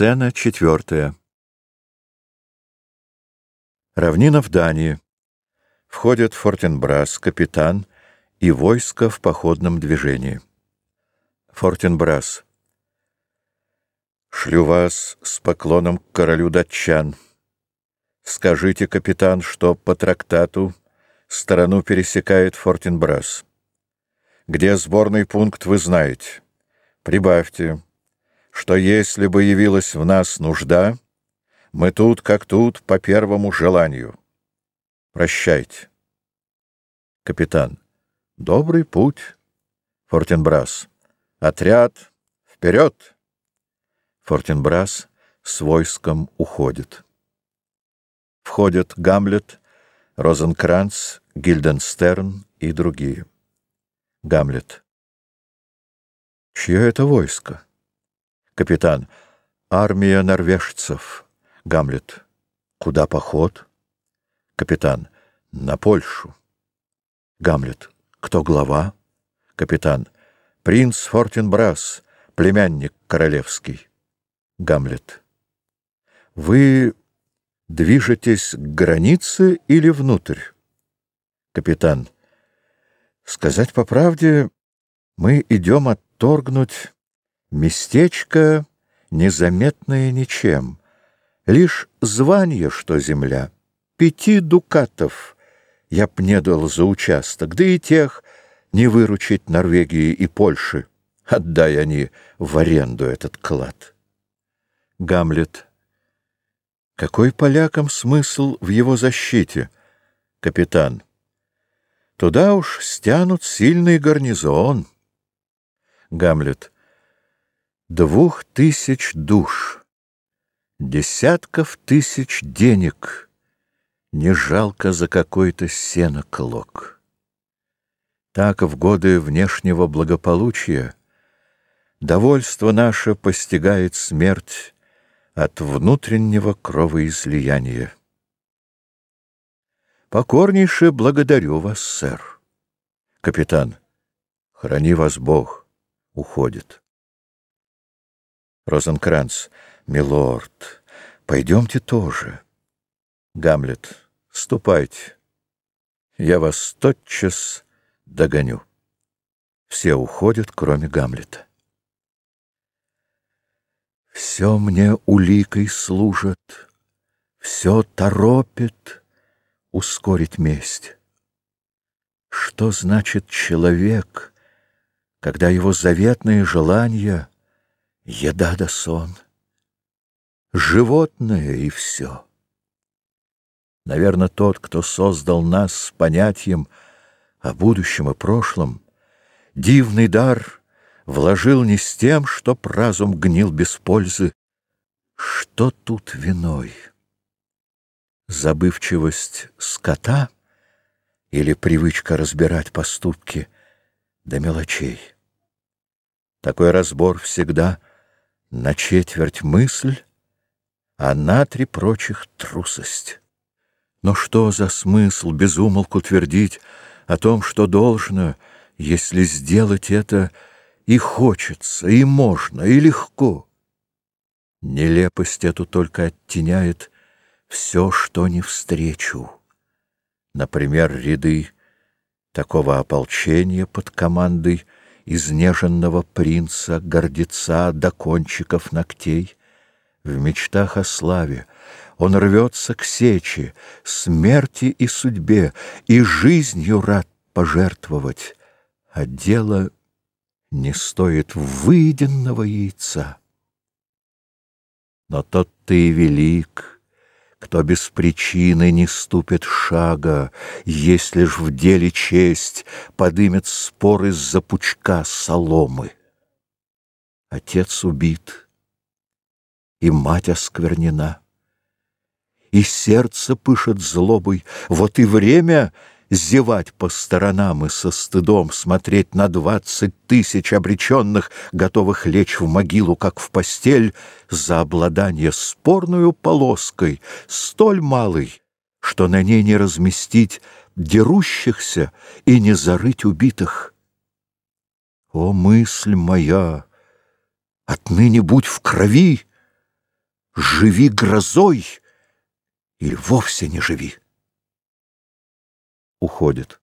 Сцена четвертая. Равнина в Дании. Входят Фортенбрас, капитан и войско в походном движении. Фортенбрас. Шлю вас с поклоном к королю датчан. Скажите, капитан, что по трактату сторону пересекает Фортенбрас. Где сборный пункт, вы знаете. Прибавьте что если бы явилась в нас нужда, мы тут как тут по первому желанию. Прощайте. Капитан. Добрый путь. Фортенбрас. Отряд. Вперед! Фортенбрас с войском уходит. Входят Гамлет, Розенкранц, Гильденстерн и другие. Гамлет. Чье это войско? Капитан. Армия норвежцев. Гамлет. Куда поход? Капитан. На Польшу. Гамлет. Кто глава? Капитан. Принц Фортенбрас, племянник королевский. Гамлет. Вы движетесь к границе или внутрь? Капитан. Сказать по правде, мы идем отторгнуть Местечко, незаметное ничем, Лишь звание, что земля, Пяти дукатов я б не дал за участок, Да и тех не выручить Норвегии и Польши. Отдай они в аренду этот клад. Гамлет. Какой полякам смысл в его защите? Капитан. Туда уж стянут сильный гарнизон. Гамлет двух тысяч душ, десятков тысяч денег не жалко за какой-то сеноклок. Так в годы внешнего благополучия довольство наше постигает смерть от внутреннего кровоизлияния. Покорнейше благодарю вас, сэр. Капитан, храни вас Бог, уходит. Розенкранц. Милорд, пойдемте тоже. Гамлет. Ступайте. Я вас тотчас догоню. Все уходят, кроме Гамлета. Все мне уликой служат, Все торопит ускорить месть. Что значит человек, Когда его заветные желания — еда да сон, животное и все. Наверное, тот, кто создал нас с понятием о будущем и прошлом, дивный дар вложил не с тем, что разум гнил без пользы. Что тут виной? Забывчивость скота или привычка разбирать поступки до мелочей? Такой разбор всегда — на четверть мысль, а на три прочих трусость. Но что за смысл безумолку твердить о том, что должно, если сделать это и хочется, и можно, и легко? Нелепость эту только оттеняет все, что не встречу. Например, ряды такого ополчения под командой — изнеженного принца, гордеца до кончиков ногтей. В мечтах о славе он рвется к сече, смерти и судьбе, и жизнью рад пожертвовать, а дело не стоит выеденного яйца. Но тот ты велик, кто без причины не ступит шага, Есть лишь в деле честь, подымет спор из-за пучка соломы. Отец убит, и мать осквернена, И сердце пышет злобой, вот и время — зевать по сторонам и со стыдом смотреть на двадцать тысяч обреченных, готовых лечь в могилу, как в постель, за обладание спорную полоской, столь малой, что на ней не разместить дерущихся и не зарыть убитых. О, мысль моя, отныне будь в крови! живи грозой или вовсе не живи. Уходит.